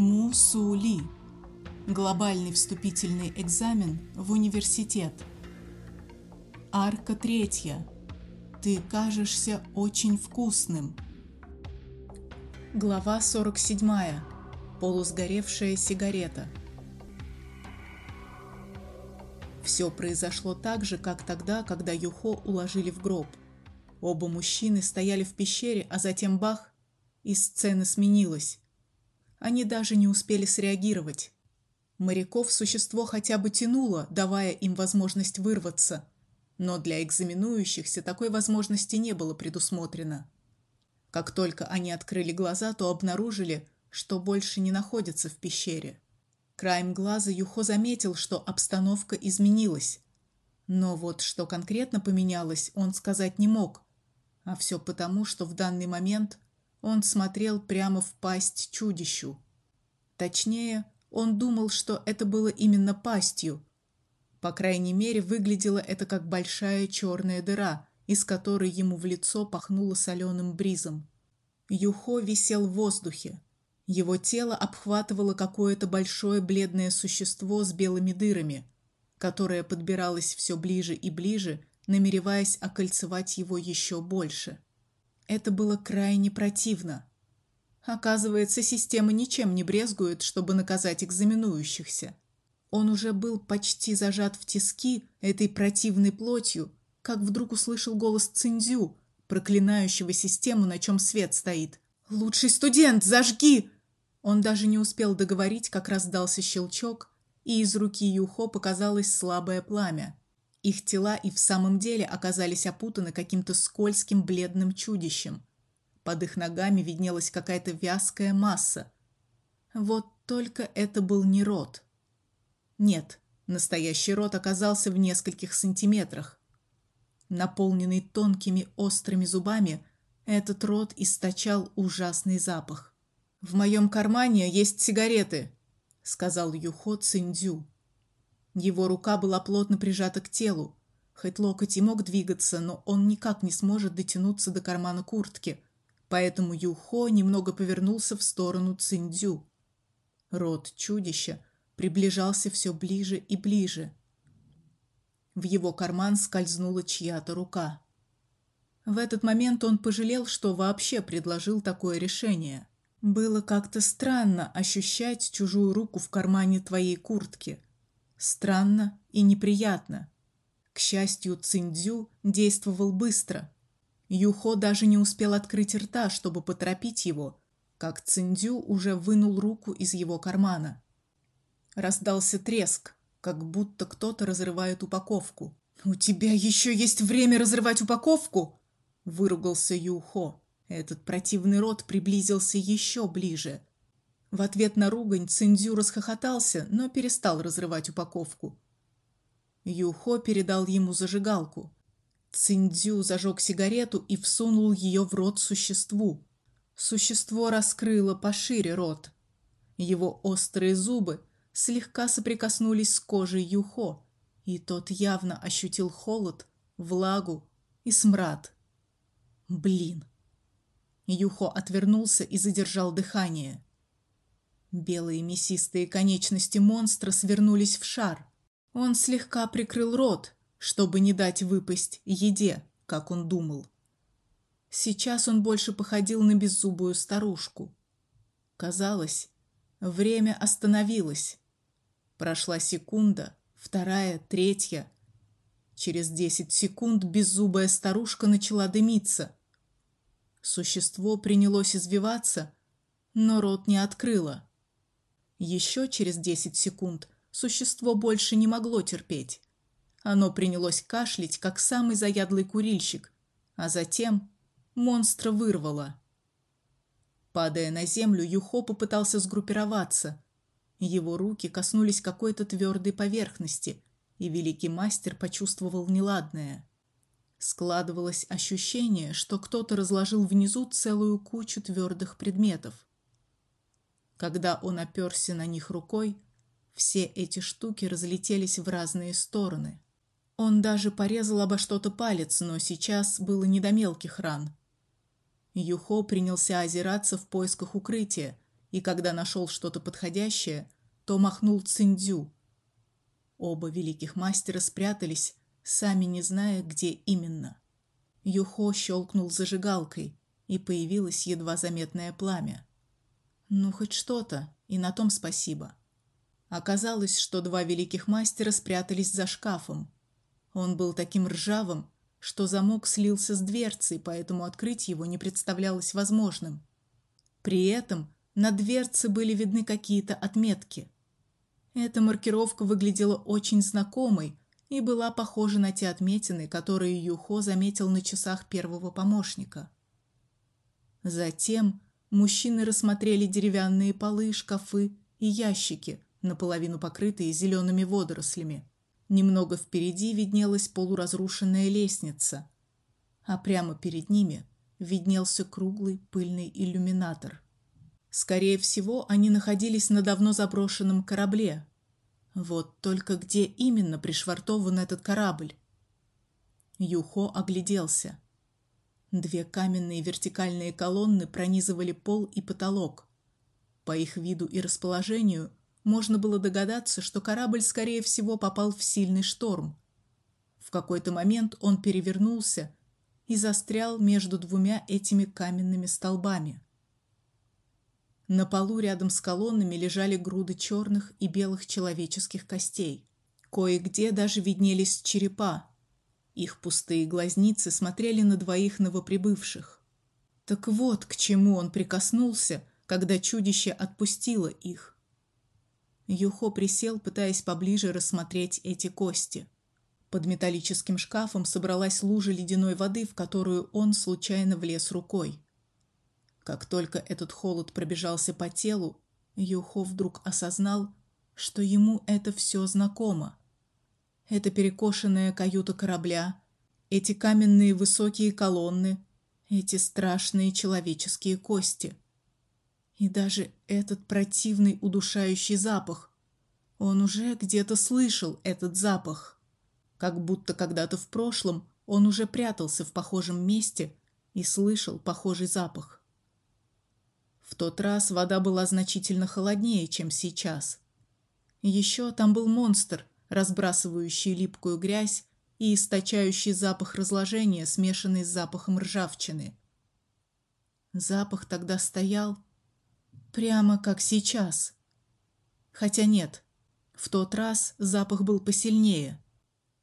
Мусули. Глобальный вступительный экзамен в университет. Арка третья. Ты кажешься очень вкусным. Глава 47. Полусгоревшая сигарета. Все произошло так же, как тогда, когда Юхо уложили в гроб. Оба мужчины стояли в пещере, а затем бах, и сцена сменилась. Они даже не успели среагировать. Моряков существо хотя бы тянуло, давая им возможность вырваться, но для экзаменующихся такой возможности не было предусмотрено. Как только они открыли глаза, то обнаружили, что больше не находятся в пещере. Краем глаза Юхо заметил, что обстановка изменилась. Но вот что конкретно поменялось, он сказать не мог. А все потому, что в данный момент он смотрел прямо в пасть чудищу. Точнее, он думал, что это было именно пастью. По крайней мере, выглядело это как большая черная дыра, из которой ему в лицо пахнуло соленым бризом. Юхо висел в воздухе. Его тело обхватывало какое-то большое бледное существо с белыми дырами, которое подбиралось все ближе и ближе, намереваясь окольцевать его еще больше. Это было крайне противно. Оказывается, система ничем не брезгует, чтобы наказать экзаменующихся. Он уже был почти зажат в тиски этой противной плотью, как вдруг услышал голос Циндзю, проклинающего систему, на чем свет стоит. Лучший студент, зажги! Он даже не успел договорить, как раздался щелчок, и из руки Юхо показалось слабое пламя. Их тела и в самом деле оказались опутаны каким-то скользким бледным чудищем. Под их ногами виднелась какая-то вязкая масса. Вот только это был не рот. Нет, настоящий рот оказался в нескольких сантиметрах. Наполненный тонкими острыми зубами, этот рот источал ужасный запах. В моем кармане есть сигареты, сказал Юхо Циндзю. Его рука была плотно прижата к телу. Хоть локоть и мог двигаться, но он никак не сможет дотянуться до кармана куртки. Поэтому Юхо немного повернулся в сторону Циндзю. Рот чудища приближался все ближе и ближе. В его карман скользнула чья-то рука. В этот момент он пожалел, что вообще предложил такое решение. Было как-то странно ощущать чужую руку в кармане твоей куртки. Странно и неприятно. К счастью, Циндзю действовал быстро. Юхо даже не успел открыть рта, чтобы поторопить его, как Циндзю уже вынул руку из его кармана. Раздался треск, как будто кто-то разрывает упаковку. У тебя еще есть время разрывать упаковку, выругался Юхо. Этот противный рот приблизился еще ближе. В ответ на ругань Циндзю расхохотался, но перестал разрывать упаковку. Юхо передал ему зажигалку. Циндзю зажег сигарету и всунул ее в рот существу. Существо раскрыло пошире рот. Его острые зубы слегка соприкоснулись с кожей Юхо, и тот явно ощутил холод, влагу и смрад. Блин. Юхо отвернулся и задержал дыхание. Белые мясистые конечности монстра свернулись в шар. Он слегка прикрыл рот, чтобы не дать выпасть еде, как он думал. Сейчас он больше походил на беззубую старушку. Казалось, время остановилось. Прошла секунда, вторая, третья. Через десять секунд беззубая старушка начала дымиться. Существо принялось извиваться, но рот не открыло. Еще через десять секунд существо больше не могло терпеть. Оно принялось кашлять, как самый заядлый курильщик, а затем монстра вырвало. Падая на землю, Юхо попытался сгруппироваться. Его руки коснулись какой-то твердой поверхности, и великий мастер почувствовал неладное. Складывалось ощущение, что кто-то разложил внизу целую кучу твердых предметов. Когда он оперся на них рукой, все эти штуки разлетелись в разные стороны. Он даже порезал обо что-то палец, но сейчас было не до мелких ран. Юхо принялся озираться в поисках укрытия и когда нашел что-то подходящее, то махнул Циндзю. Оба великих мастера спрятались, сами не зная, где именно. Юхо щелкнул зажигалкой, и появилось едва заметное пламя. Ну хоть что-то, и на том спасибо. Оказалось, что два великих мастера спрятались за шкафом. Он был таким ржавым, что замок слился с дверцей, поэтому открыть его не представлялось возможным. При этом на дверце были видны какие-то отметки. Эта маркировка выглядела очень знакомой и была похожа на те отметины, которые Юхо заметил на часах первого помощника. Затем мужчины рассмотрели деревянные полы, шкафы и ящики, наполовину покрытые зелеными водорослями. Немного впереди виднелась полуразрушенная лестница, а прямо перед ними виднелся круглый пыльный иллюминатор. Скорее всего, они находились на давно заброшенном корабле. Вот только где именно пришвартован этот корабль? Юхо огляделся. Две каменные вертикальные колонны пронизывали пол и потолок. По их виду и расположению можно было догадаться, что корабль скорее всего попал в сильный шторм. В какой-то момент он перевернулся и застрял между двумя этими каменными столбами. На полу рядом с колоннами лежали груды черных и белых человеческих костей. Кое-где даже виднелись черепа. Их пустые глазницы смотрели на двоих новоприбывших. Так вот, к чему он прикоснулся, когда чудище отпустило их. Юхо присел, пытаясь поближе рассмотреть эти кости. Под металлическим шкафом собралась лужа ледяной воды, в которую он случайно влез рукой. Как только этот холод пробежался по телу, Юхо вдруг осознал, что ему это все знакомо. Это перекошенная каюта корабля, эти каменные высокие колонны, эти страшные человеческие кости. И даже этот противный удушающий запах. Он уже где-то слышал этот запах. Как будто когда-то в прошлом он уже прятался в похожем месте и слышал похожий запах. В тот раз вода была значительно холоднее, чем сейчас. Еще там был монстр, разбрасывающий липкую грязь и источающий запах разложения, смешанный с запахом ржавчины. Запах тогда стоял прямо как сейчас. Хотя нет, в тот раз запах был посильнее.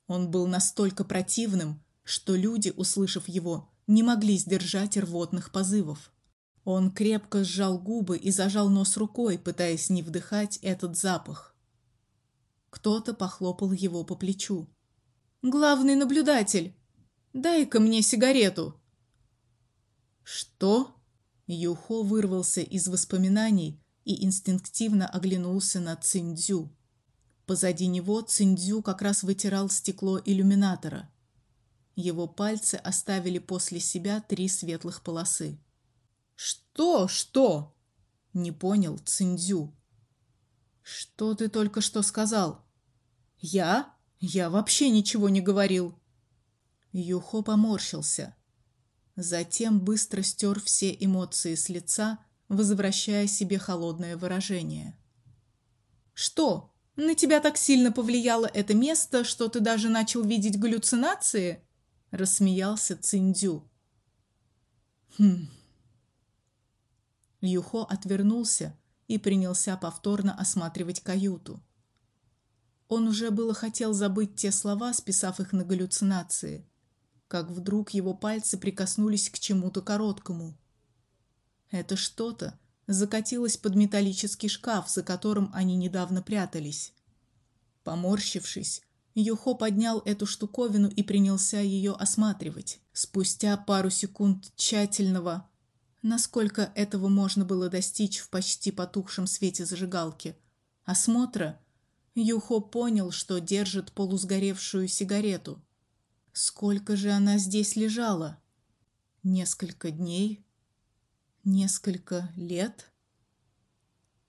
Он был настолько противным, что люди, услышав его, не могли сдержать рвотных позывов. Он крепко сжал губы и зажал нос рукой, пытаясь не вдыхать этот запах. Кто-то похлопал его по плечу. Главный наблюдатель, дай-ка мне сигарету. Что? Юхо вырвался из воспоминаний и инстинктивно оглянулся на Циндзю. Позади него Циндзю как раз вытирал стекло иллюминатора. Его пальцы оставили после себя три светлых полосы. Что? Что? Не понял Циндзю. Что ты только что сказал? Я? Я вообще ничего не говорил. Юхо поморщился. Затем быстро стер все эмоции с лица, возвращая себе холодное выражение. Что? На тебя так сильно повлияло это место, что ты даже начал видеть галлюцинации? рассмеялся Циндзю. Хм, Юхо отвернулся и принялся повторно осматривать каюту. Он уже было хотел забыть те слова, списав их на галлюцинации, как вдруг его пальцы прикоснулись к чему-то короткому. Это что-то закатилось под металлический шкаф, за которым они недавно прятались. Поморщившись, Юхо поднял эту штуковину и принялся ее осматривать. Спустя пару секунд тщательного насколько этого можно было достичь в почти потухшем свете зажигалки. Осмотра Юхо понял, что держит полусгоревшую сигарету. Сколько же она здесь лежала? Несколько дней? Несколько лет?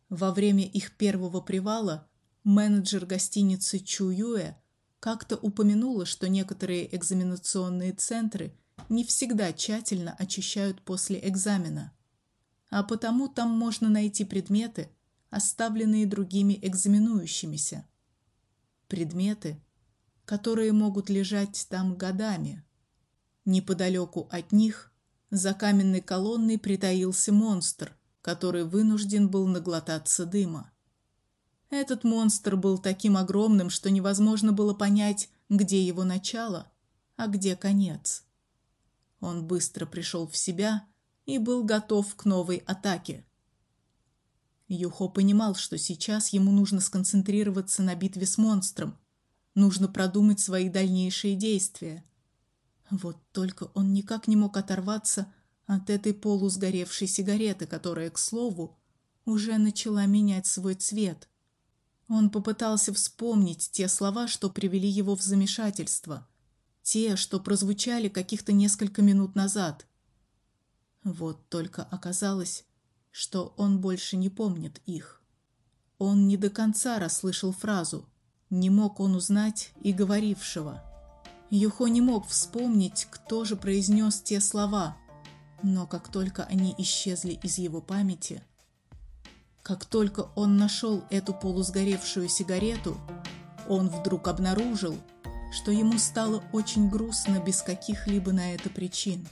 Во время их первого привала менеджер гостиницы Чуюэ как-то упомянула, что некоторые экзаменационные центры – не всегда тщательно очищают после экзамена. а потому там можно найти предметы, оставленные другими экзаменующимися. Предметы, которые могут лежать там годами. Неподалеку от них, за каменной колонной притаился монстр, который вынужден был наглотаться дыма. Этот монстр был таким огромным, что невозможно было понять, где его начало, а где конец. Он быстро пришел в себя и был готов к новой атаке. Юхо понимал, что сейчас ему нужно сконцентрироваться на битве с монстром. Нужно продумать свои дальнейшие действия. Вот только он никак не мог оторваться от этой полусгоревшей сигареты, которая, к слову, уже начала менять свой цвет. Он попытался вспомнить те слова, что привели его в замешательство, те, что прозвучали каких-то несколько минут назад. Вот только оказалось, что он больше не помнит их. Он не до конца расслышал фразу, не мог он узнать и говорившего. Юхо не мог вспомнить, кто же произнес те слова, но как только они исчезли из его памяти, как только он нашел эту полусгоревшую сигарету, он вдруг обнаружил, что ему стало очень грустно без каких-либо на это причин.